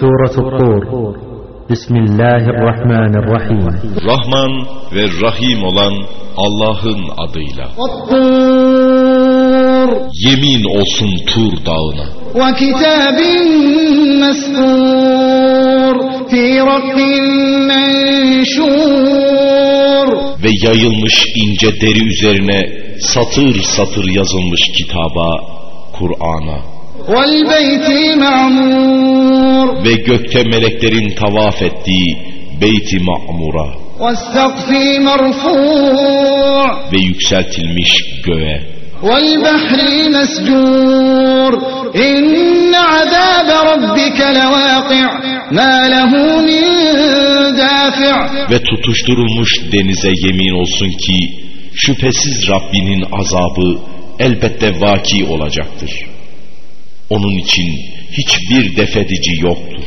Surat Tur. Bismillahirrahmanirrahim. Rahman ve Rahim olan Allah'ın adıyla. Yemin olsun Tur dağına. Ve kitabin mestur. Fî rabbin menşur. Ve yayılmış ince deri üzerine satır satır yazılmış kitaba, Kur'an'a. Ve gökte meleklerin tavaf ettiği Beyt-i Ma'mur'a. Ve yükseltilmiş göğe. Ve tutuşturulmuş denize yemin olsun ki şüphesiz Rabbinin azabı elbette vaki olacaktır. Onun için hiçbir defedici yoktur.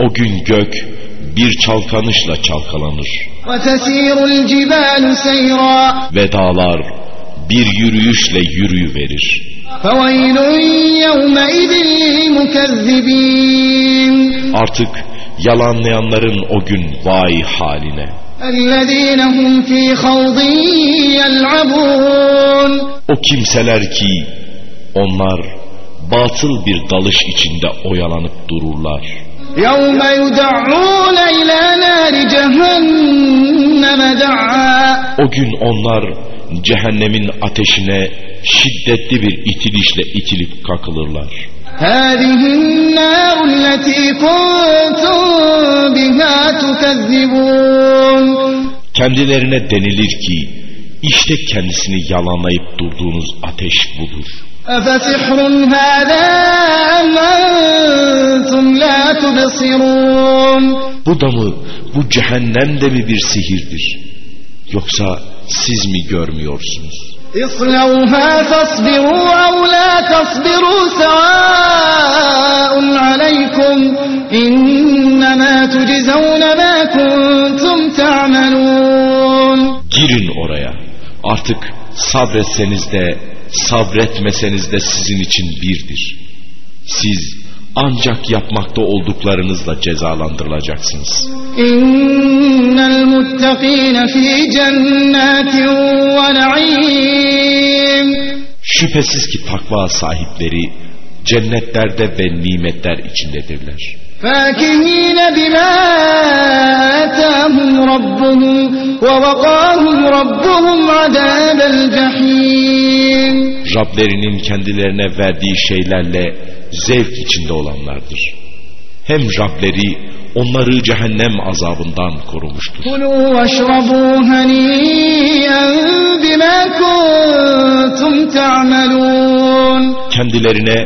O gün gök bir çalkanışla çalkalanır. Ve dağlar bir yürüyüşle yürüyüverir. Artık yalanlayanların o gün vay haline. الذين هم في خوض يلعبون O kimseler ki onlar batıl bir dalış içinde oyalanıp dururlar. يوم يدعون إلى نار جهنم دعا O gün onlar cehennemin ateşine şiddetli bir itilişle itilip kakılırlar. هذه النار التي كنتم بها تكذبون Kendilerine denilir ki işte kendisini yalanlayıp durduğunuz ateş budur. أفسحر هذا أم أنتم لا تبصرون Bu da mı bu cehennem de mi bir sihirdir? Yoksa siz mi görmüyorsunuz? اصلوها فاصبروا أو لا تصبروا Artık sabretseniz de sabretmeseniz de sizin için birdir. Siz ancak yapmakta olduklarınızla cezalandırılacaksınız. İnnel muttakine fi cennetin. Şüphesiz ki takva sahipleri cennetlerde ve nimetler içindedirler. فاكهين بما آتاهم ربهم ووقاهم ربهم عذاب الجحيم Rablerinin kendilerine verdiği şeylerle zevk içinde olanlardır. Hem Rableri onları cehennem azabından korumuştur. كلوا واشربوا هنيئا بما كنتم تعملون Kendilerine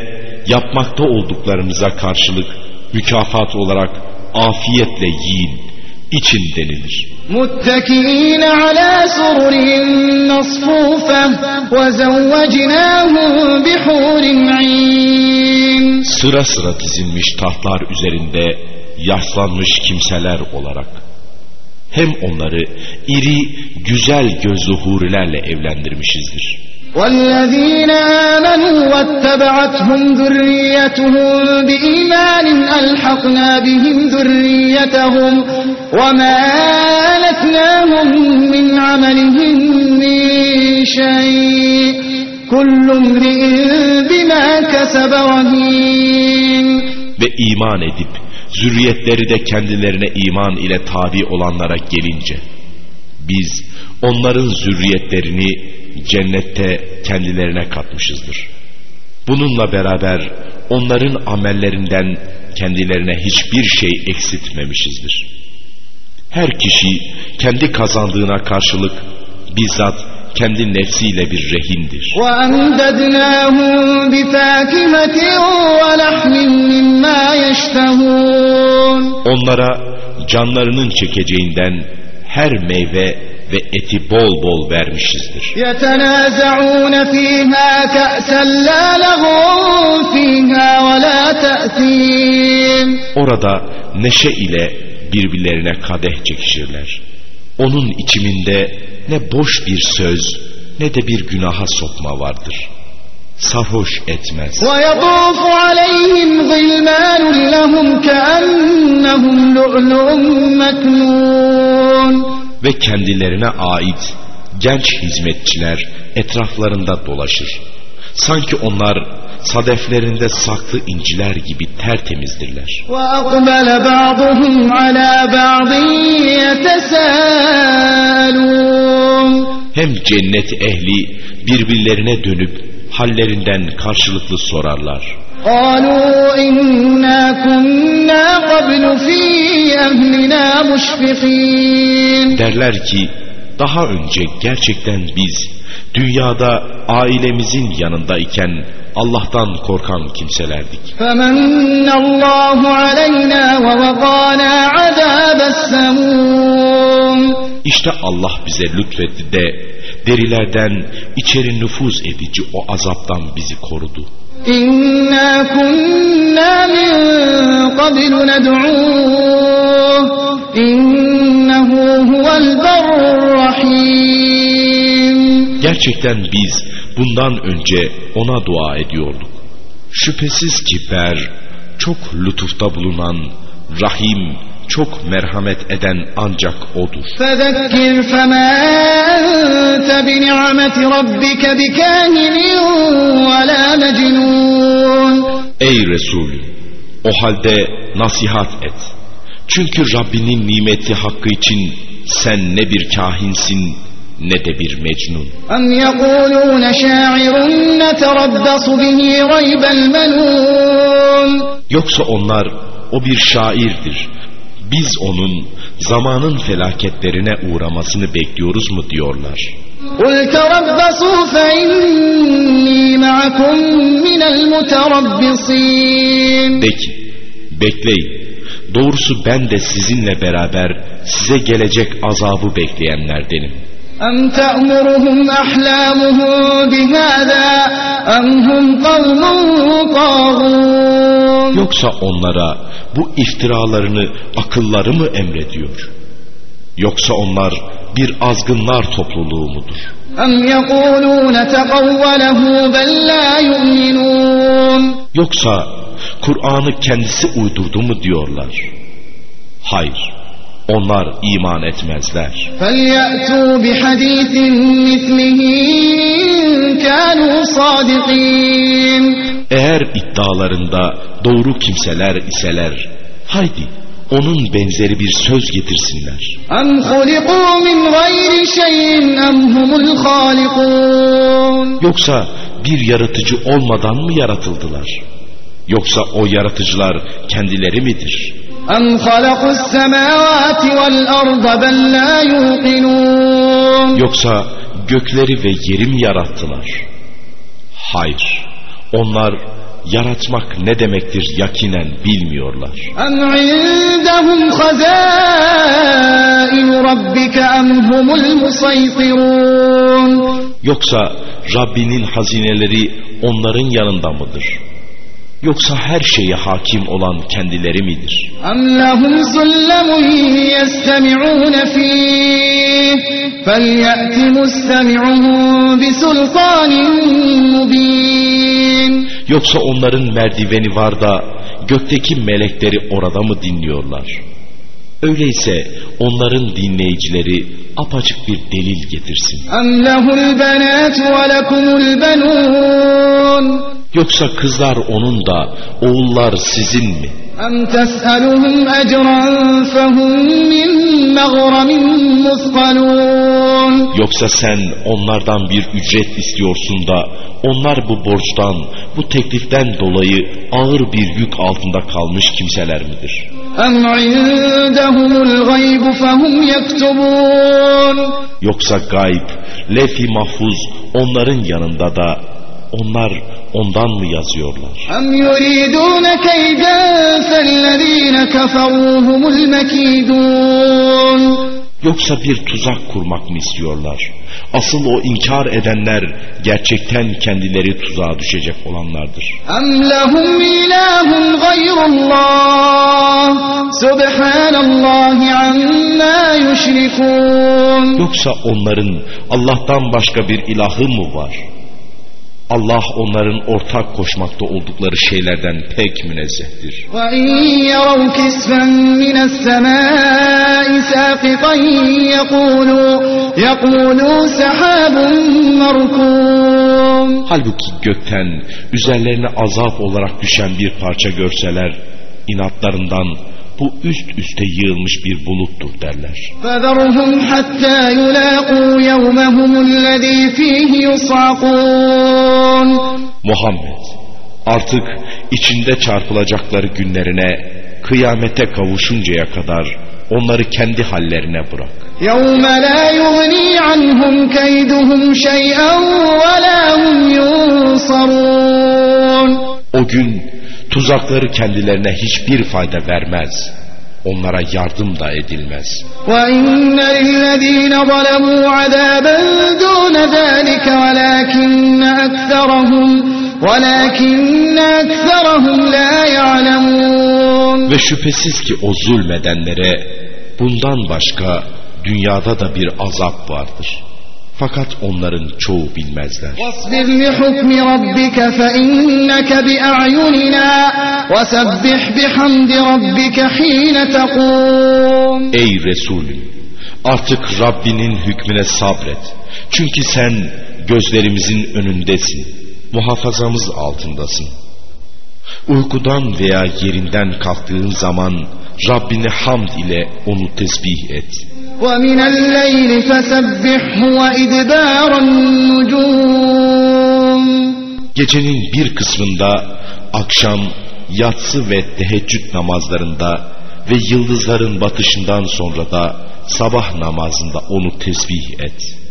yapmakta olduklarınıza karşılık mükafat olarak afiyetle yiyin, için denilir. متكئين على سرر مصفوفة وزوجناهم بحور عين Sıra sıra dizilmiş tahtlar üzerinde yaslanmış kimseler olarak. Hem onları iri, güzel gözlü hurilerle evlendirmişizdir. والذين آمنوا واتبعتهم ذريتهم بإيمان ألحقنا بهم ذريتهم وما ألتناهم من عملهم من شيء كل امرئ بما كسب رهين Ve iman edip zürriyetleri de kendilerine iman ile tabi olanlara gelince biz onların zürriyetlerini cennette kendilerine katmışızdır. Bununla beraber onların amellerinden kendilerine hiçbir şey eksiltmemişizdir. Her kişi kendi kazandığına karşılık bizzat kendi nefsiyle bir rehindir. Onlara canlarının çekeceğinden her meyve ve eti bol bol vermişizdir. Orada neşe ile birbirlerine kadeh çekişirler. Onun içiminde ne boş bir söz ne de bir günaha sokma vardır.'' sarhoş etmez. Ve ve kendilerine ait genç hizmetçiler etraflarında dolaşır. Sanki onlar sadeflerinde saklı inciler gibi tertemizdirler. Hem cennet ehli birbirlerine dönüp hallerinden karşılıklı sorarlar. قالوا إنا كنا قبل في أهلنا مشفقين Derler ki daha önce gerçekten biz dünyada ailemizin yanındayken Allah'tan korkan kimselerdik. فمن الله علينا ووقانا عذاب السموم İşte Allah bize lütfetti de derilerden içeri nüfuz edici o azaptan bizi korudu. İnna kunna min qablu ned'uh innehu huvel rahim. Gerçekten biz bundan önce ona dua ediyorduk. Şüphesiz ki ber çok lütufta bulunan rahim çok merhamet eden ancak odur. فذكر فما أنت بنعمة ربك بكاهن ولا مجنون Ey Resul! O halde nasihat et. Çünkü Rabbinin nimeti hakkı için sen ne bir kahinsin ne de bir mecnun. أم يقولون شاعر نتربص به ريب المنون Yoksa onlar o bir şairdir. biz onun zamanın felaketlerine uğramasını bekliyoruz mu diyorlar. De ki, bekleyin. Doğrusu ben de sizinle beraber size gelecek azabı bekleyenlerdenim. أم تأمرهم أحلامهم بهذا أم هم قوم طاغون Yoksa onlara bu iftiralarını akılları mı emrediyor? Yoksa onlar bir azgınlar topluluğu mudur? أم يقولون تقوله بل لا يؤمنون Yoksa Kur'an'ı kendisi uydurdu mu diyorlar? Hayır, onlar iman etmezler. Eğer iddialarında doğru kimseler iseler, haydi onun benzeri bir söz getirsinler. Yoksa bir yaratıcı olmadan mı yaratıldılar? Yoksa o yaratıcılar kendileri midir? أم خلقوا السماوات والأرض بل لا يوقنون Yoksa gökleri ve yeri mi yarattılar? Hayır, onlar yaratmak ne demektir yakinen bilmiyorlar. أم عندهم خزائن ربك أم هم المسيطرون Yoksa Rabbinin hazineleri onların yanında mıdır? Yoksa her şeye hakim olan kendileri midir? أم لهم سلم يستمعون فيه فليأت مستمعهم بسلطان مبين Yoksa onların merdiveni var da gökteki melekleri orada mı dinliyorlar? Öyleyse onların dinleyicileri apaçık bir delil getirsin. أم له البنات ولكم البنون Yoksa kızlar onun da oğullar sizin mi? أم تسألهم أجرا فهم من مغرم مثقلون Yoksa sen onlardan bir ücret istiyorsun da onlar bu borçtan, bu tekliften dolayı ağır bir yük altında kalmış kimseler midir? أم عندهم الغيب فهم يكتبون Yoksa gayb, lefi mahfuz onların yanında da onlar ondan mı yazıyorlar? Yoksa bir tuzak kurmak mı istiyorlar? Asıl o inkar edenler gerçekten kendileri tuzağa düşecek olanlardır. Em lehum ilahun gayrullah subhanallahi amma yushrikun Yoksa onların Allah'tan başka bir ilahı mı var? Allah onların ortak koşmakta oldukları şeylerden pek münezzehtir. Halbuki gökten üzerlerine azap olarak düşen bir parça görseler inatlarından bu üst üste yığılmış bir buluttur derler. فذرهم حتى يلاقوا يومهم الذي فيه يصعقون Muhammed artık içinde çarpılacakları günlerine kıyamete kavuşuncaya kadar onları kendi hallerine bırak. يوم لا يغني عنهم كيدهم شيئا ولا هم ينصرون O gün tuzakları kendilerine hiçbir fayda vermez. Onlara yardım da edilmez. وإن للذين ظلموا عذابا دون ذلك ولكن أكثرهم ولكن أكثرهم لا يعلمون Ve şüphesiz ki o zulmedenlere bundan başka dünyada da bir azap vardır. Fakat onların çoğu bilmezler. واصبر لحكم ربك فإنك بأعيننا وسبح بحمد ربك حين تقوم Ey Resulüm artık Rabbinin hükmüne sabret. Çünkü sen gözlerimizin önündesin. Muhafazamız altındasın. Uykudan veya yerinden kalktığın zaman Rabbini hamd ile onu tesbih et. ومن الليل فسبحه وإدبار النجوم Gecenin bir kısmında akşam, yatsı ve teheccüd namazlarında ve yıldızların batışından sonra da sabah namazında onu tesbih et.